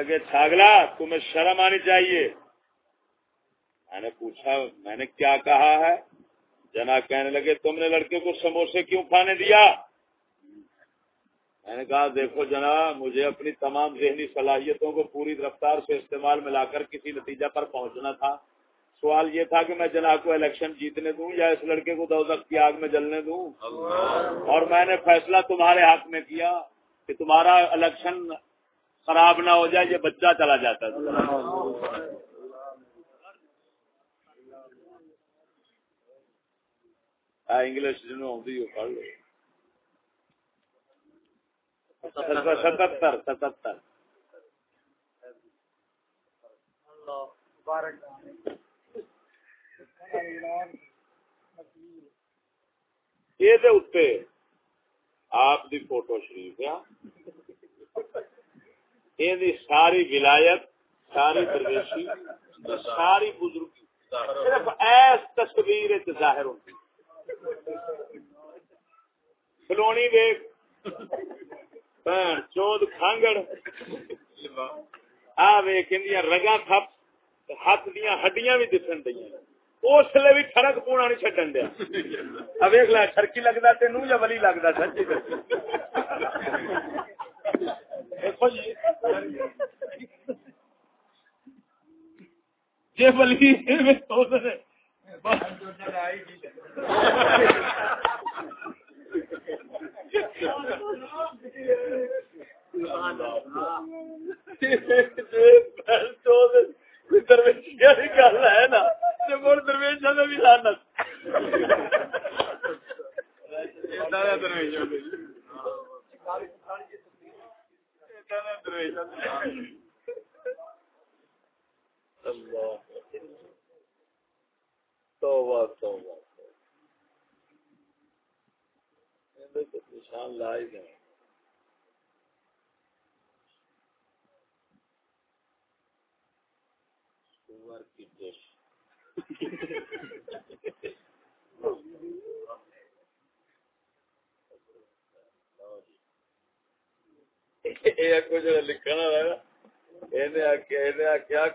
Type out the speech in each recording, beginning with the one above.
لگے، چھاگلا، تمہیں شرم آنی چاہیے. میں نے پوچھا، میں نے کیا کہا ہے؟ جنا کہنے لگے، تم نے لڑکے کو سموسے کیوں کھانے دیا؟ میں نے کہا، دیکھو جنا مجھے اپنی تمام ذہنی صلاحیتوں کو پوری رفتار سے استعمال میں لا کر کسی نتیجہ پر پہنچنا تھا۔ سوال یہ تھا کہ میں جناب کو الیکشن جیتنے دوں یا اس لڑکے کو دوزخ کی آگ میں جلنے دوں؟ اور میں نے فیصلہ تمہارے حق میں کیا کہ تمہارا الیکشن خراب نہ ہو جائے، یہ بچہ چلا جاتا ہے۔ انگلش جنہوں پڑھ لو۔ ستہتر ستہتر یہ آپ دی فوٹو شریف ہے۔ یہ ساری ولایت ساری درویشی ساری بزرگی صرف ایس تصویر ظاہر ہوتی فلونی ویگ چود کھانگڑ آ ویک اندیاں رگا تھپ ہاتھ دیا ہڈیاں بھی دسن دیا اس لیے بھی ٹرک پونا نہیں چڈن دیا ویک لا ٹرکی لگتا تین یا ولی لگتا سچی جی بلکہ گل ہے نا درویشا بھی لانت توبہ توبہ نشان لائے گئے کی ڈش لکھنا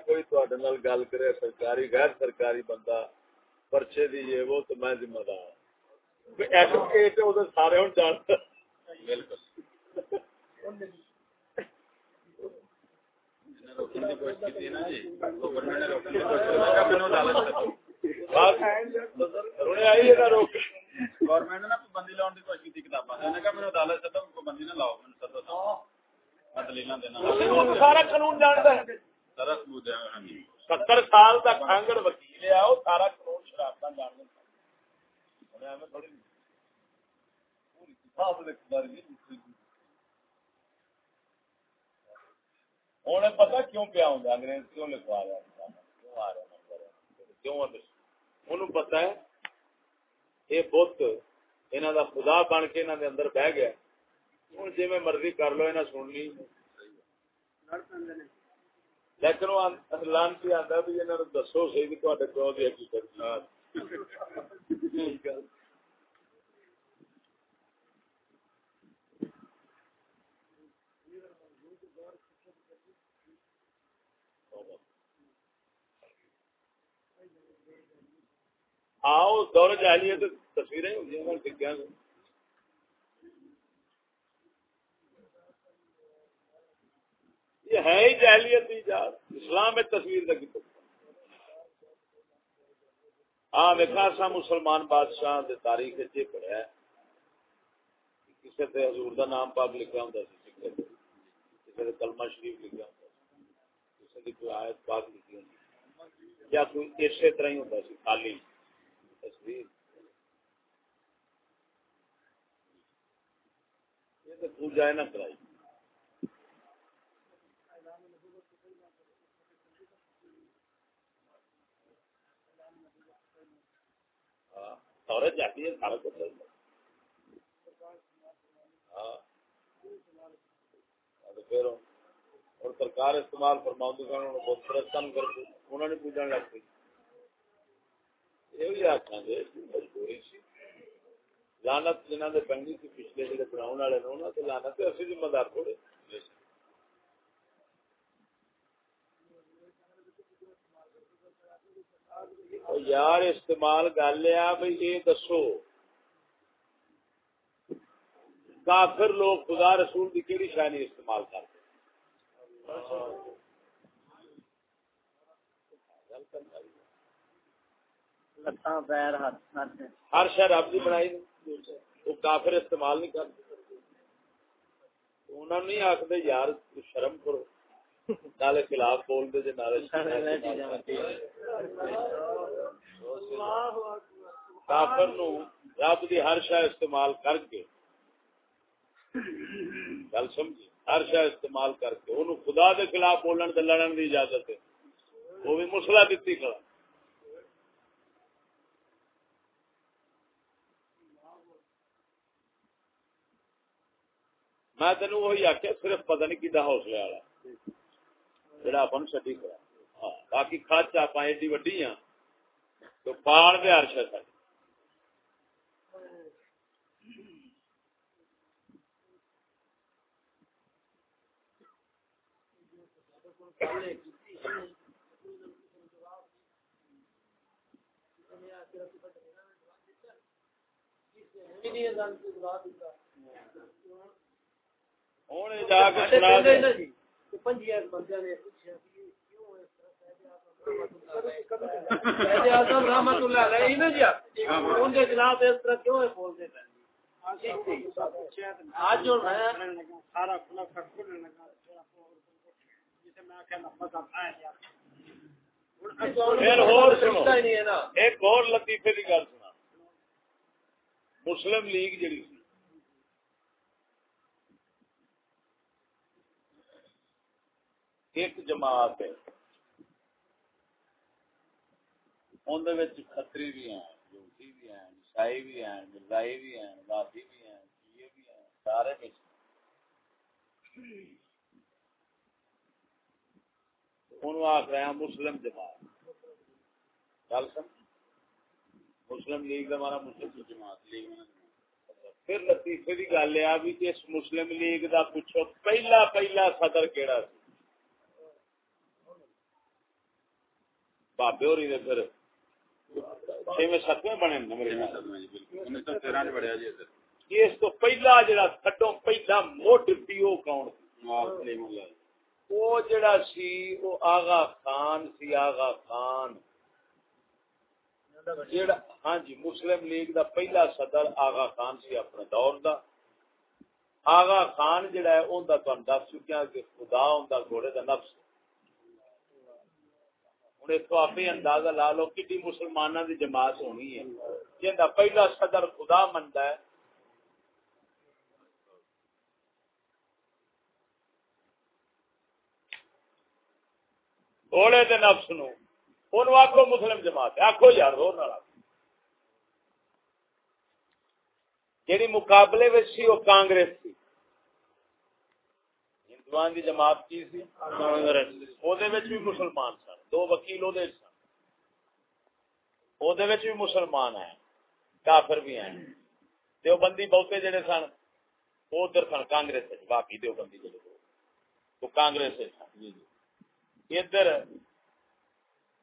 کوئی گل کرے سرکاری غیر سرکاری بندہ پرچے دیجیے وہ تو میں ذمہ دار سارے ہوں جانتا بالکل ستر سال کا کانگڑ وکیل ہے سارا قانون شراب جان تھوڑی انہیں پتا کیوں پیا ہوں انگریز کیوں لکھوا رہا کیوں آ رہا کیوں انہوں پتا ہے یہ بت انہوں دا خدا بن کے انہوں دے اندر بہ گیا۔ ہوں جی میں مرضی کر لو انہیں سن لی۔ لیکن وہ لانتی آتا بھی انہوں دسو سی بھی تے پیو کی حقیقت آؤ، دور جہلیت تصویریں یہ ہے ہی جہلیت اسلام میں تصویر کا ہاں دیکھا سا مسلمان بادشاہ دے تاریخ پڑھیا کسی تے حضور دا نام پاک لکھا ہوں کسی نے کلمہ شریف لکھا ہوں کسی نے کوئی آیت پاک لکھی ہوں یا کوئی اسی طرح ہی ہوتا سی خالی۔ تصویر۔ یہ تو پوجا نہ کرائی۔ ہاں، عورت جاتی ہے، سارا کچھ ہاں۔, ہاں، پھر اور سرکار استعمال فرماؤں بہت پرستان کرتے انہوں نے پوجا لگ پی لانت جنہ نے پہنی تھی پچھلے جڑے بناؤ والے نے لانت اسی ذمہ دار تھوڑے۔ یار، استعمال گل ہے بھائی یہ دسو۔ کافر لوگ خدا رسول کی کہڑی شاید استعمال کرتے؟ ہر شہر رب کی بنائی وہ کافر استعمال نہیں کرتے انہوں نے آخر یار شرم کرو۔ نالے خلاف بول دے نالے کافر نو رب دی ہر شاہ استعمال کر کے۔ گل سمجھی ہر شاہ استعمال کر کے، انہوں خدا دے خلاف بولن دے لڑن دی اجازت ہے۔ وہ بھی مسئلہ دیتی کھڑا۔ میں تینوں وہی آخیا صرف پتہ نہیں کتا حوصلے والا۔ جڑا اپن چڈی کرا ہاں، باقی کچ آپ ایڈی وڈی ہاں تو پال دے ہر شہ ہوں جا کے سنا دے رحمت اللہ جناب اس طرح کیوں بولتے آج جو سارا ایک اور لطیفے کی گل سنا۔ مسلم لیگ جڑی ایک جماعت ہے۔ اندر کتری بھی ہیں جوسی بھی ہیں، عیسائی بھی ہیں مردائی بھی ہیں لادی بھی ہیں جیے بھی ہیں، سارے مکس آخ رہے ہیں مسلم جماعت۔ گل سمجھ؟ مسلم لیگ ہمارا مسلم جماعت لیگ پھر لطیفے کی گل ہے بھی کہ اس مسلم لیگ کا پوچھو پہلا پہلا صدر کہڑا سی؟ بابے ہوری دے پھر۔ چھویں ستویں بنے اس تو پہلا جڑا تھڈو پہلا موٹ پیو کون؟ وہ جڑا سی، وہ آغا خان سی، آغا خان۔ جڑا ہاں جی مسلم لیگ دا پہلا صدر آغا خان سی اپنے دور دا۔ آغا خان جڑا ہے، اون دا تن دس چکیا کہ خدا اون دا گھوڑے دا نفس ہوں اتو آپ اندازہ لا لو کہ مسلمانوں کی جماعت ہونی ہے۔ جہاں پہلا صدر خدا منتا ہے گھوڑے کے نفس نو۔ آخو مسلم جماعت آخو یار جی مقابلے میں سی وہ کانگریس تھی ہندوان کی جماعت کی سی؟ بھی مسلمان سن۔ دو وکیل سن۔ بھی مسلمان ہیں۔ کافر بھی ہیں۔ دیو بندی بہتے جڑے سن ادھر سن کانگریس باقی دیو بندی جڑے۔ تو کانگریس سن جی، جی۔ ادھر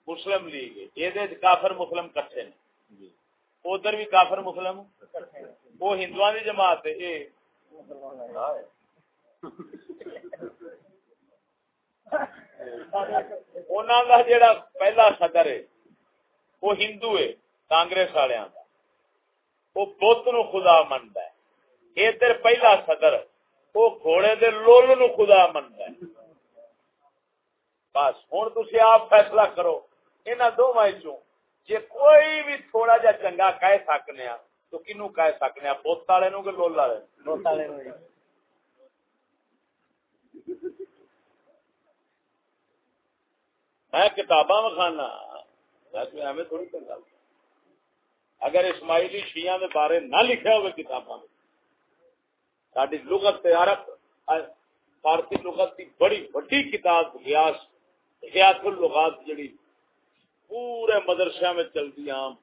مسلم لیگ یہ کافر مسلم کٹھے نے جی۔ ادھر بھی کافر مسلم وہ ہندو کی جماعت ہے۔ جڑا پہلا صدر ہے وہ ہندو ہے کانگریس والوں کا وہ بت نو خدا منتا ہے۔ ادھر پہلا صدر وہ گھوڑے دے لول نو خدا منتا ہے۔ بس ہوں تھی آپ فیصلہ کرو ان دونوں چوں جی کوئی بھی تھوڑا جا چنگا کہہ سکنے تو کنو کہہ سکنے بت والے کہ لول والے میں کتاباں وکھانا ایویں تھوڑی کرتا اگر اسماعیلی شیعہ کے بارے نہ لکھا ہوگا کتاباں ساری لغت عرب فارسی لغت کی بڑی بڑی کتاب گیاس گیاس الغات جڑی پورے مدرسے میں چلتی عام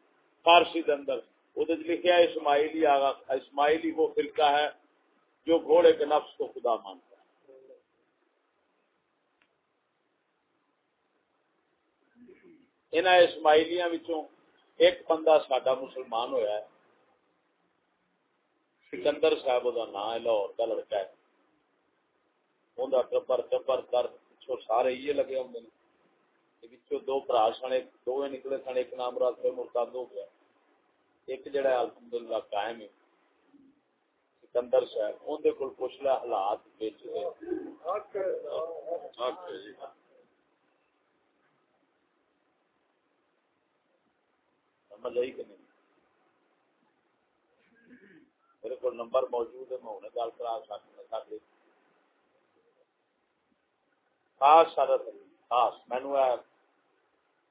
فارسی کے اندر۔ وہ لکھا اسماعیلی آگا اسماعیلی وہ فرقہ ہے جو گھوڑے کے نفس کو خدا مانتا ہے۔ انہاں اسماعیلیاں وچوں ایک بندہ ساڈا مسلمان ہویا ہے۔ سکندر صاحب دا نام ہے، لاہور دا لڑکا ہے۔ اوندا ٹبر ٹبر در پچھو سارے یہ لگے ہوندے نے وچوں دو بھرا سن ایک دو نکلے سن ایک نام رات پہ مرتد ہو گیا ایک جڑا الحمدللہ قائم ہے سکندر صاحب اون دے کول پوچھ لے حالات وچ سمجھ آئی کہ نہیں میرے کو نمبر موجود ہے میں انہیں گل کرا سکتا خاص شرط خاص۔ مینو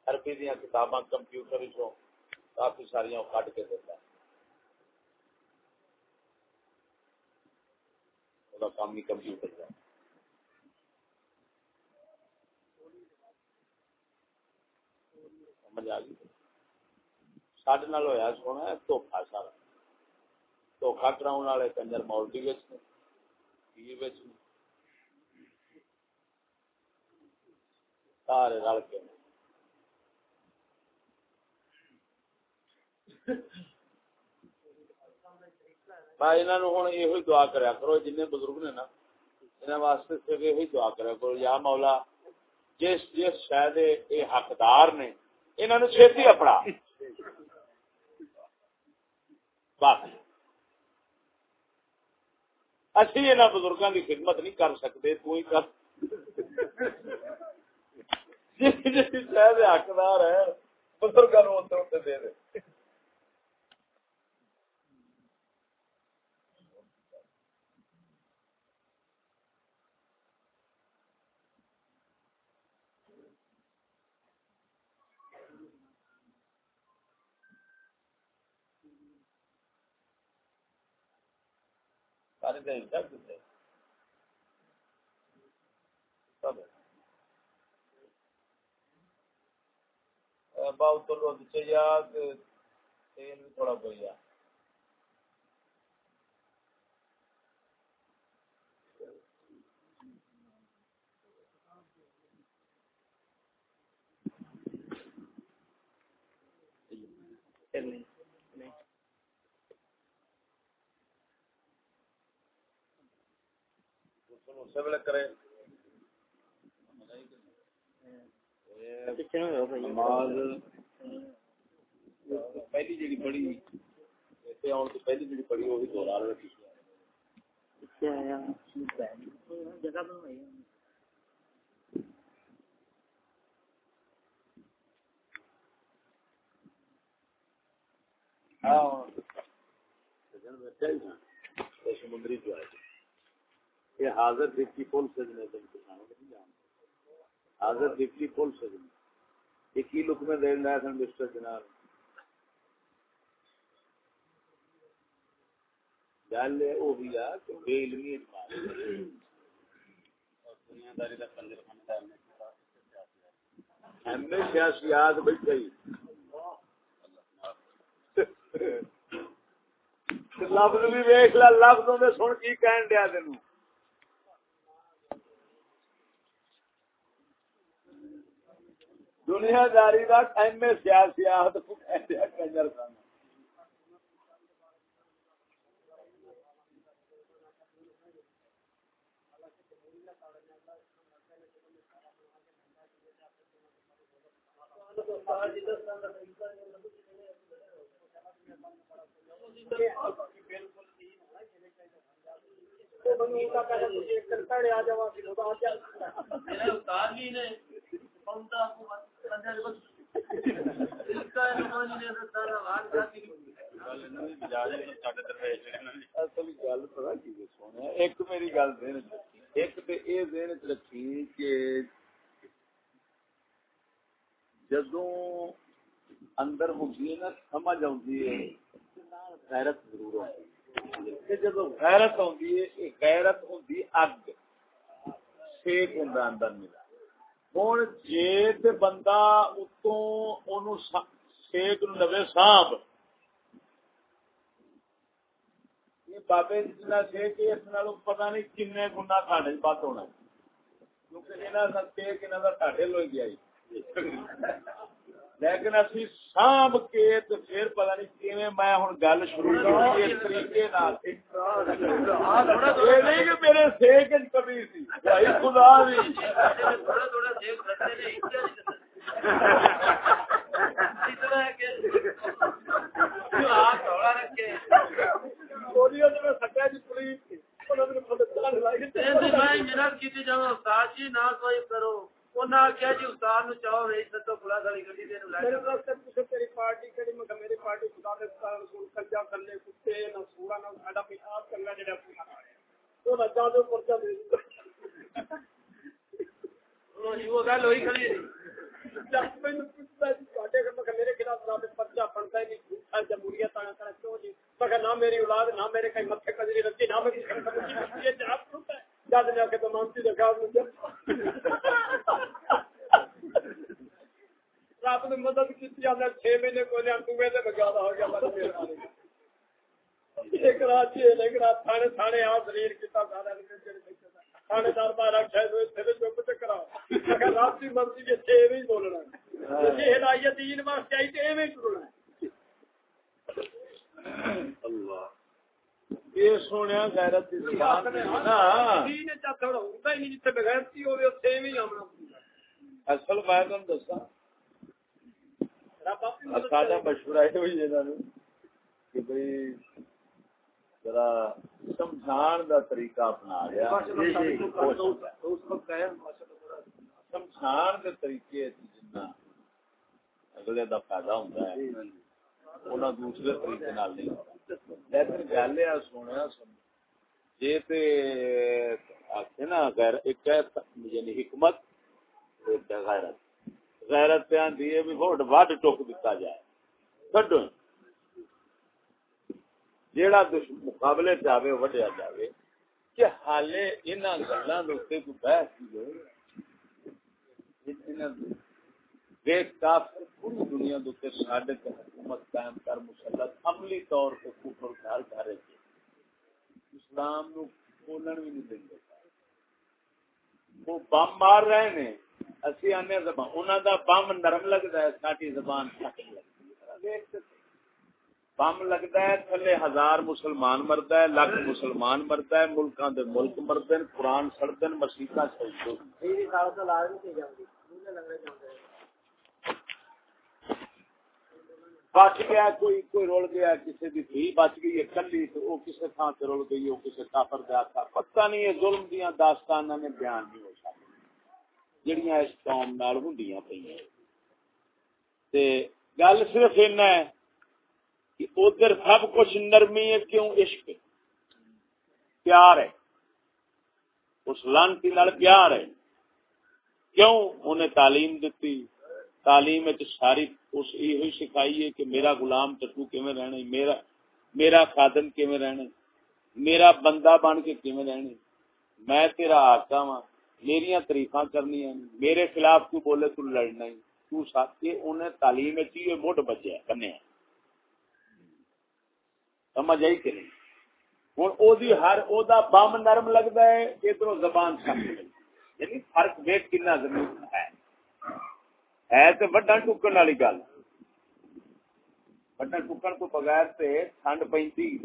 عربی دیا کتاباں کمپیوٹر کافی سارا کٹ کے دیتا کام ہی کمپیوٹر کا سمجھ آ گئی۔ سڈے ہوا سونا دھوکھا سارا۔ دھوکھا کراؤ والے کنجر سارے رل کے۔ میں انہوں یہ دعا کریا کرو جن بزرگ نے نا انہوں واسطے صرف یہ دعا کریا کرو، یا مولا، جس جس شاید یہ حقدار نے انہوں نے چھتی اپنا۔ بس۔ اچھی یہاں بزرگوں کی خدمت نہیں کر سکتے تو ہی کر۔ شاید حقدار ہے بزرگوں دے دے۔ سارے بہت لوگ چاہیے تیل بھی تھوڑا بہت کرے۔ نماز۔ پہلی جی پڑھی تے اون تو پہلی جی پڑھی وہی دورہ رکھی۔ ہاں۔ جگہ سمندری جو ہے، یہ حاضر دیکھی پول سجنے تم کسانوں نہیں جانتے حاضر دیکھی پول سجنے یہ کی لک میں دے رہا سن مسٹر جناب۔ گل وہ بھی آ کہ بے علمی ایم اے سیاسیات لفظ بھی ویخ سن کی کہن دیا تینوں۔ دنیا داری کا ایم اے سیاسیات کنجر سن بالکل ایک میری گل ایک رکھی کہ جدو اندر ہوتی سمجھ آتی ہے، غیرت ضرور جدو غیرت آتی ہے غیرت ہوتی اگ سیک ہوں اندر ملا۔ ہوں جی بندہ اتوں سیک لوے سانپ بابے جنا سیک اس پتا نہیں کن گنا ساڈے بد ہونا کیونکہ یہاں سیک یہاں کا ساڈے لوگ گیا لیکن اسی سانب کے تو پھر پتہ نہیں کیویں میں ہن گل شروع کروں اس طریقے نال۔ یہ نہیں کہ میرے سیک وچ کمی سی۔ بھائی خدا دی۔ تھوڑا تھوڑا کہ ہاتھ تھوڑا رکھے کی نے مطلب مدد کر لائی۔ میں کیتی جاواں، استاد جی نہ کوئی کرو۔ انہاں آخیا جی استاد نو چاہو رہی سدو پلا گلی گڈی دے نو میرے لے پاس سب کچھ ہے، تیری پارٹی کری میں میری پارٹی خدا دے خدا رسول کلجا کرنے کتے نہ سورا نہ ساڈا پیشاب کرنا جڑا پورا تو نہ جا دے پرچا دے وہ گل ہوئی کھڑی جب میں نے پوچھا جی ساڈے گھر میں میرے خلاف خدا دے پرچا پڑتا ہی نہیں جھوٹا جمہوریت آنا کرا کیوں جی میں کہا نہ میری اولاد نہ میرے کہیں متھے کجری رکھی نہ میں کسی کا کچھ یہ جاب چھوٹا ہے جد نے تو مدد کی چھ مہینے کو لیا تو میں بگا ہو گیا ایک رات جی ایک رات تھانے تھانے آ شریر کیتا سارا تھانے دار بارہ چھ سو اتنے چپ چکرا اگر رات کی مرضی کے چھ بھی بولنا جی ہدایت دین واسطے آئی تو ایویں ٹرنا یہ سونیا غیرت دی زبان نا۔ دین چا تھوڑا ہوتا ہی نہیں جتنے بغیرتی ہوے اتنے ایویں ہی آمنا اصل میں تم دساں رب ساڈا کرے مشورہ یہ ہوئی انہاں نو کہ بھئی ذرا سمجھان دا طریقہ اپنا لیا سمجھان دے طریقے جنہ اگلے دا فائدہ ہوندا ہے۔ انہاں دوسرے طریقے نال نہیں لیکن گل یہ جے تے آکھے نا غیر ایک یعنی حکمت ایک غیرت۔ غیرت پہ آندھی ہے بھی ووٹ وڈ ٹوک دیتا جائے۔ کڈو جیڑا دش مقابلے جاوے وڈیا جاوے کہ حالے انہاں گلاں دے اوتے کوئی بحث کی جائے انہاں دیکھ کافر پوری دنیا دے اوتے ساڈے تے حکومت قائم کر مسلط عملی طور تے کفر گھر گھر اسلام نو کھولن بھی نہیں دیں وہ بم مار رہے نے اسی آنے زبان دا بم نرم ہے ساڈی زبان سخت ہے۔ بم ہے تھلے ہزار مسلمان مرد ہے لاکھ مسلمان ہے ملکاں دے ملک قرآن سڑتے ہیں مسیحا چلتے بچ گیا کوئی کوئی رول گیا کسی دھی بچ گئی ہے کلی تو وہ کسی تھان سے رول گئی وہ کسی کافر دیا تھا پتہ نہیں یہ ظلم دیا داستان نے بیان نہیں ہو سکتی جڑیاں اس قوم نال ہونڈیاں پئی تے گل صرف اینا ہے کہ ادھر سب کچھ نرمی ہے، کیوں عشق پیار ہے۔ اس لانتی نال پیار ہے۔ کیوں؟ انہیں تعلیم دیتی تعلیم وچ ساری اس یہ سکھائی ہے کہ میرا غلام ٹٹو کیویں رہنا میرا میرا خادم کیویں رہنا میرا بندہ بن کے کیویں رہنا میں تیرا آقا ہاں میریاں تعریفاں کرنی ہیں، میرے خلاف تو بولے تو لڑنا ہی۔ تو ساتھ کے انہیں تعلیم وچ یہ مڈ بچیا بنیا سمجھ آئی کہ نہیں؟ ہوں، او دی ہر، او دا بم نرم لگتا ہے، ادھر زبان سخت لگتی یعنی فرق ویٹ کنا زمین ہے۔ ہے تو وڈا ٹکن والی گل۔ وڈا ٹکن تو بغیر تے ٹھنڈ پی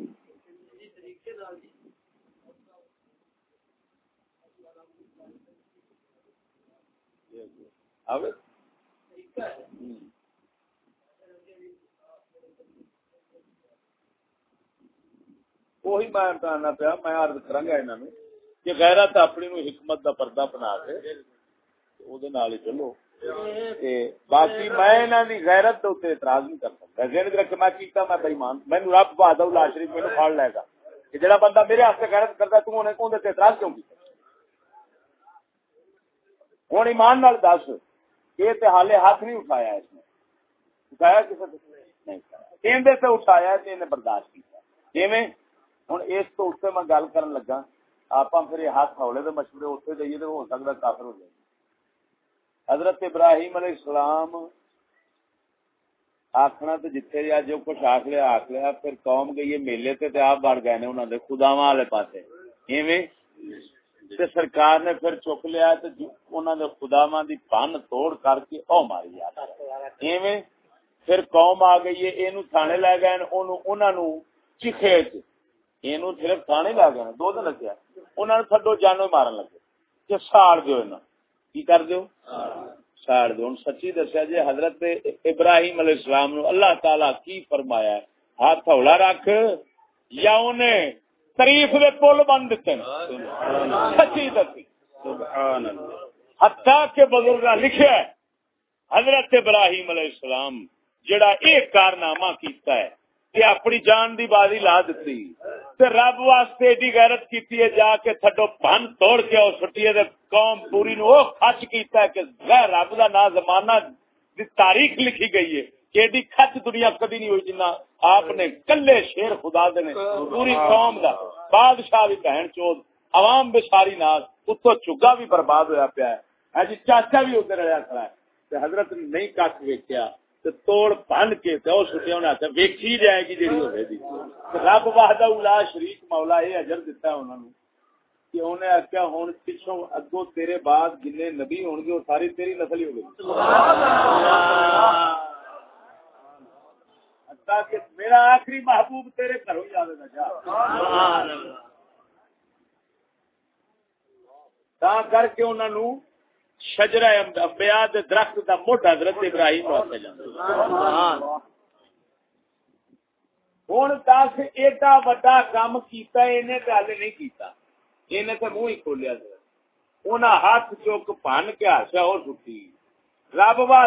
وہی میں بتانا پیا میں کرا گا انہوں نے کہ غیرت اپنی نو حکمت دا پردہ بنا کے نال چلو باقی میں انہاں غیرت اعتراض نہیں کر میں کیتا میں بے ایمان مینوں رب بہادر شریف مینوں پھڑ لے گا کہ بندہ میرے واسطے غیرت کردا تو انہیں کون ایمان نال دس، یہ تے حالے ہاتھ نہیں اٹھایا اس نے۔ اٹھایا کسے نے نہیں۔ اٹھایا ایندے اٹھایا تے انہیں برداشت کیتا۔ کیویں ہن اس تو اوتے میں گل کرن لگا آپ پھر یہ ہاتھ ہولے دے مشورے اتنے جائیے تو ہو سکتا کافر ہو جائے۔ حضرت ابراہیم علیہ السلام آخنا تو جتھے جا جو کچھ آخ لیا آخ لیا، پھر قوم گئی میلے تے تے آپ بڑھ گئے نے انہوں نے خداواں والے پاسے۔ ایویں تے سرکار نے پھر چک لیا تے جو- انہاں دے خداواں دی بن توڑ کر کے او ماری یاد ایویں پھر قوم آ گئی ہے، اینو تھانے لے گئے نے اونوں انہاں نو چیخے چ اینو صرف تھانے لے گئے دو دن لگیا انہاں نے تھڈو جانو مارن لگے۔ کہ ساڑ دیو انہاں۔ کی کر دیو؟ ساڑ دیو۔ ہن سچی دسیا جی حضرت ابراہیم علیہ السلام نو اللہ تعالی کی فرمایا ہے؟ ہاتھ ہولا رکھ یا انہیں تریف دے پل بن دیتے ہیں۔ سچی دسی۔ سبحان اللہ حتیٰ کہ بزرگ لکھا ہے، حضرت ابراہیم علیہ السلام جڑا ایک کارنامہ کیتا ہے کہ اپنی جان دی بازی لا دیتی، تے رب واسطے ایڈی غیرت کیتی ہے، جا کے تھڈو بن توڑ کے او سٹی دے قوم پوری نو او خچ کیتا ہے کہ غیر رب دا نا زمانہ دی تاریخ لکھی گئی ہے کہ ایڈی کھچ دنیا کبھی نہیں ہوئی جنہ آپ نے کلے شیر خدا دے نے، پوری قوم دا، بادشاہ بھی بہن چود، عوام بے ساری ناز اتو چگا بھی برباد ہویا پیا ہے۔ ہاں جی چاچا بھی ادھر رہا کھڑا ہے۔ تے حضرت نے نہیں کٹ ویکیا تے توڑ بن کے تے او سٹیا انہاں تے ویکھی جائے گی جڑی ہوے دی۔ رب وحدہ الا شریک مولا اے اجر دیتا ہے انہاں نو کہ انہیں آخیا ہوں پچھوں اگوں تیرے بعد جن نبی ہون گے وہ ساری تیری نسل ہی ہوگی حتیٰ کہ میرا آخری محبوب تیرے گھروں ہی آوے گا جا۔ تا کر کے انہوں انبیاء دے درخت دا مٹھ حضرت ابراہیم واسطے ہوں دس ایڈا وڈا کام کیتا انہیں تے ہلے نہیں کیتا۔ انہیں منہ ہی کھولیا۔ انہاں ہاتھ چوک بن کے ہاسیا اور سٹی رب وا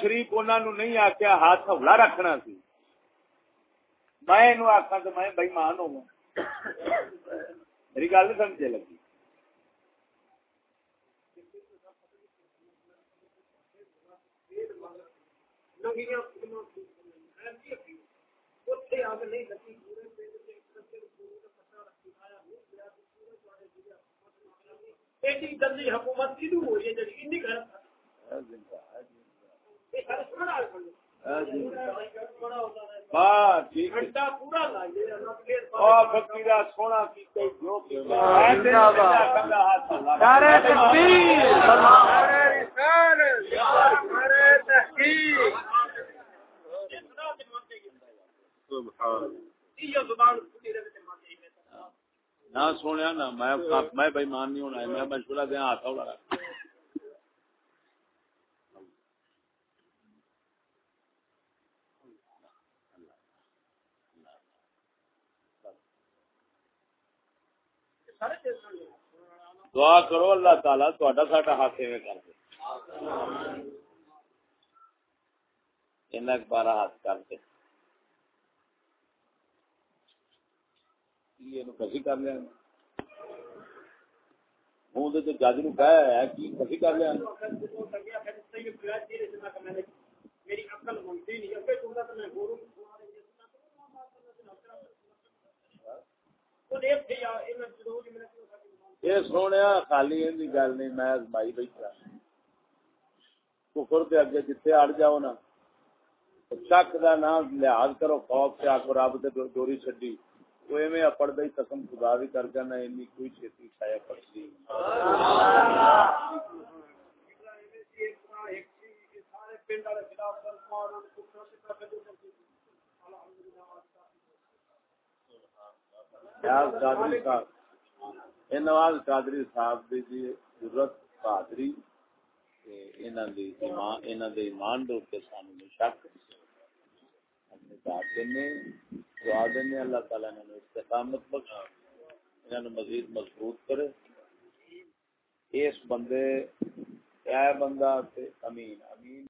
شریف انہوں نے نہیں آخیا ہاتھ ہولا رکھنا سی۔ میں آخا تو میں بھائی مان ہوواں میری گل نہیں سمجھے لگی۔ حکومت ہاں، نہ سونے نہ میں بےمان نہیں ہونا میں مشورہ دیا ہاتھ دعا کرو، اللہ تعالیٰ تہاڈا ساڈا ہاتھ ایویں کر دے۔ اینا بارہ ہاتھ کر دے۔ یہ نو کسی کر لیا۔ منہ دے جج نو کہا ہے کہ کسی کر لیا۔ میری عقل منتی نہیں۔ ہے تو میں گورو وہ دیکھ کے یا ان ضرور میں یہ سونے خالی ان کی گل نہیں میں ازمائی بیٹھا۔ کفر دے اگے جتھے اڑ جاؤ نا شک دا نام لحاظ کرو خوف سے آکو رب تے ڈوری چھڈی۔ ایویں اپڑ دئی قسم خدا بھی کر انی کوئی چھتی چھایا پڑتی سارے پنڈ والے خلاف دربار اور کفر سے کر کے نواز قادری صاحب۔ یہ نواز قادری صاحب دی جی ضرورت بہادری تے انہاں دی ایمان، انہاں دے ایمان دے اوپر سانو شک اپنے دعا دینے، اللہ تعالیٰ نے استقامت انہاں نو مزید مضبوط کرے۔ اس بندے، اے بندہ، تے امین امین۔